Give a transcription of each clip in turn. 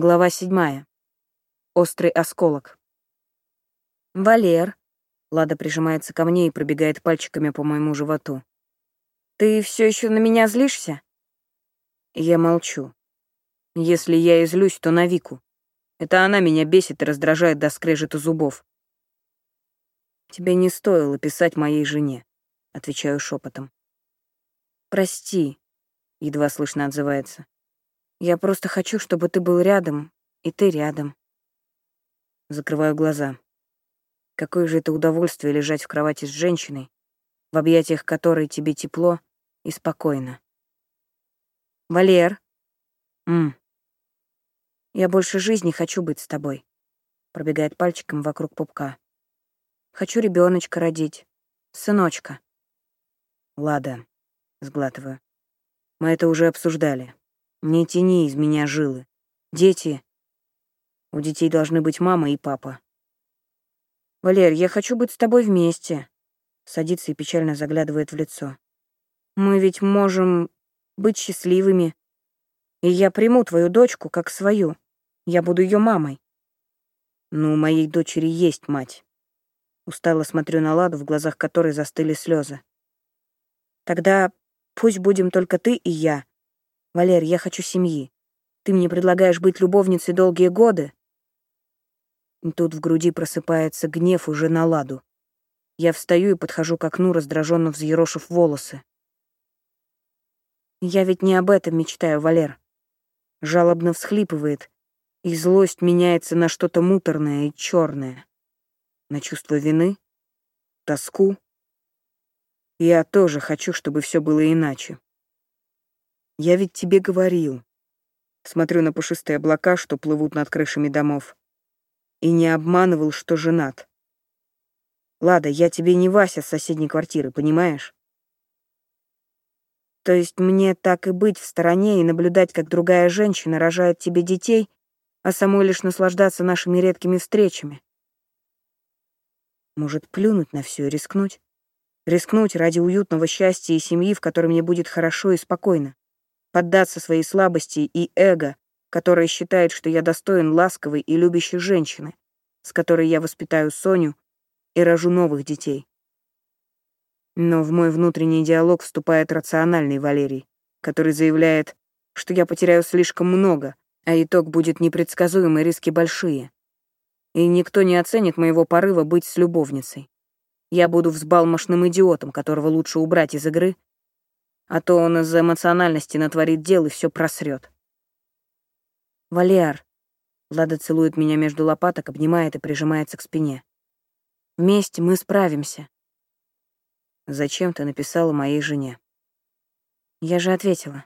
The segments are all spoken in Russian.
Глава седьмая. Острый осколок. «Валер», — Лада прижимается ко мне и пробегает пальчиками по моему животу. «Ты все еще на меня злишься?» Я молчу. Если я и злюсь, то на Вику. Это она меня бесит и раздражает до скрежета зубов. «Тебе не стоило писать моей жене», — отвечаю шепотом. «Прости», — едва слышно отзывается. Я просто хочу, чтобы ты был рядом, и ты рядом. Закрываю глаза. Какое же это удовольствие лежать в кровати с женщиной, в объятиях которой тебе тепло и спокойно. Валер. М. Я больше жизни хочу быть с тобой. Пробегает пальчиком вокруг пупка. Хочу ребеночка родить. Сыночка. Лада. Сглатываю. Мы это уже обсуждали. Не тяни из меня жилы. Дети... У детей должны быть мама и папа. Валер, я хочу быть с тобой вместе. Садится и печально заглядывает в лицо. Мы ведь можем быть счастливыми. И я приму твою дочку как свою. Я буду ее мамой. Ну, у моей дочери есть мать. Устало смотрю на Ладу, в глазах которой застыли слезы. Тогда пусть будем только ты и я, Валер, я хочу семьи. Ты мне предлагаешь быть любовницей долгие годы?» Тут в груди просыпается гнев уже на ладу. Я встаю и подхожу к окну, раздраженно взъерошив волосы. «Я ведь не об этом мечтаю, Валер». Жалобно всхлипывает, и злость меняется на что-то муторное и черное. На чувство вины, тоску. Я тоже хочу, чтобы все было иначе. Я ведь тебе говорил. Смотрю на пушистые облака, что плывут над крышами домов. И не обманывал, что женат. Лада, я тебе не Вася с соседней квартиры, понимаешь? То есть мне так и быть в стороне и наблюдать, как другая женщина рожает тебе детей, а самой лишь наслаждаться нашими редкими встречами? Может, плюнуть на все и рискнуть? Рискнуть ради уютного счастья и семьи, в которой мне будет хорошо и спокойно поддаться своей слабости и эго, которое считает, что я достоин ласковой и любящей женщины, с которой я воспитаю Соню и рожу новых детей. Но в мой внутренний диалог вступает рациональный Валерий, который заявляет, что я потеряю слишком много, а итог будет непредсказуемый, риски большие. И никто не оценит моего порыва быть с любовницей. Я буду взбалмошным идиотом, которого лучше убрать из игры а то он из-за эмоциональности натворит дел и все просрет. «Валиар», — Влада целует меня между лопаток, обнимает и прижимается к спине. «Вместе мы справимся». «Зачем ты написала моей жене?» Я же ответила.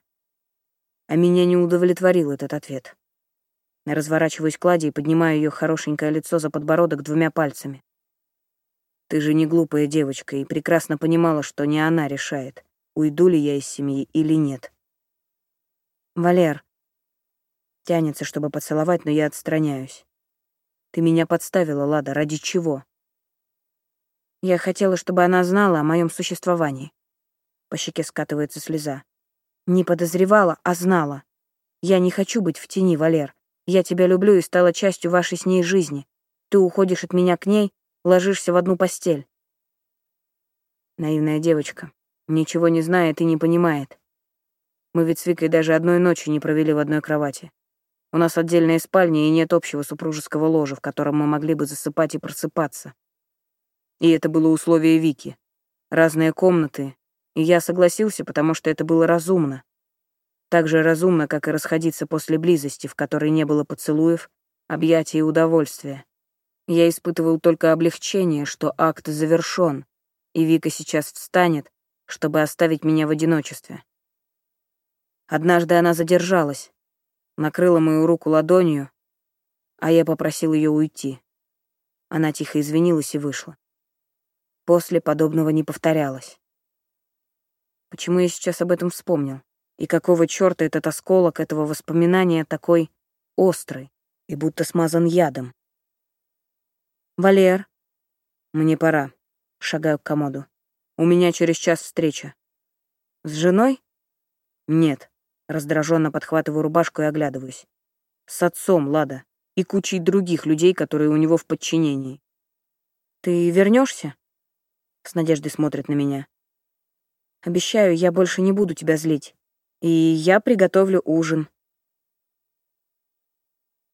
А меня не удовлетворил этот ответ. Разворачиваюсь к Ладе и поднимаю ее хорошенькое лицо за подбородок двумя пальцами. Ты же не глупая девочка и прекрасно понимала, что не она решает уйду ли я из семьи или нет. Валер. Тянется, чтобы поцеловать, но я отстраняюсь. Ты меня подставила, Лада, ради чего? Я хотела, чтобы она знала о моем существовании. По щеке скатывается слеза. Не подозревала, а знала. Я не хочу быть в тени, Валер. Я тебя люблю и стала частью вашей с ней жизни. Ты уходишь от меня к ней, ложишься в одну постель. Наивная девочка. Ничего не знает и не понимает. Мы ведь с Викой даже одной ночи не провели в одной кровати. У нас отдельная спальня и нет общего супружеского ложа, в котором мы могли бы засыпать и просыпаться. И это было условие Вики. Разные комнаты. И я согласился, потому что это было разумно. Так же разумно, как и расходиться после близости, в которой не было поцелуев, объятий и удовольствия. Я испытывал только облегчение, что акт завершён, и Вика сейчас встанет, чтобы оставить меня в одиночестве. Однажды она задержалась, накрыла мою руку ладонью, а я попросил ее уйти. Она тихо извинилась и вышла. После подобного не повторялось. Почему я сейчас об этом вспомнил? И какого чёрта этот осколок этого воспоминания такой острый и будто смазан ядом? «Валер, мне пора», — шагаю к комоду. У меня через час встреча. С женой? Нет. Раздраженно подхватываю рубашку и оглядываюсь. С отцом, Лада, и кучей других людей, которые у него в подчинении. Ты вернешься? С надеждой смотрит на меня. Обещаю, я больше не буду тебя злить. И я приготовлю ужин,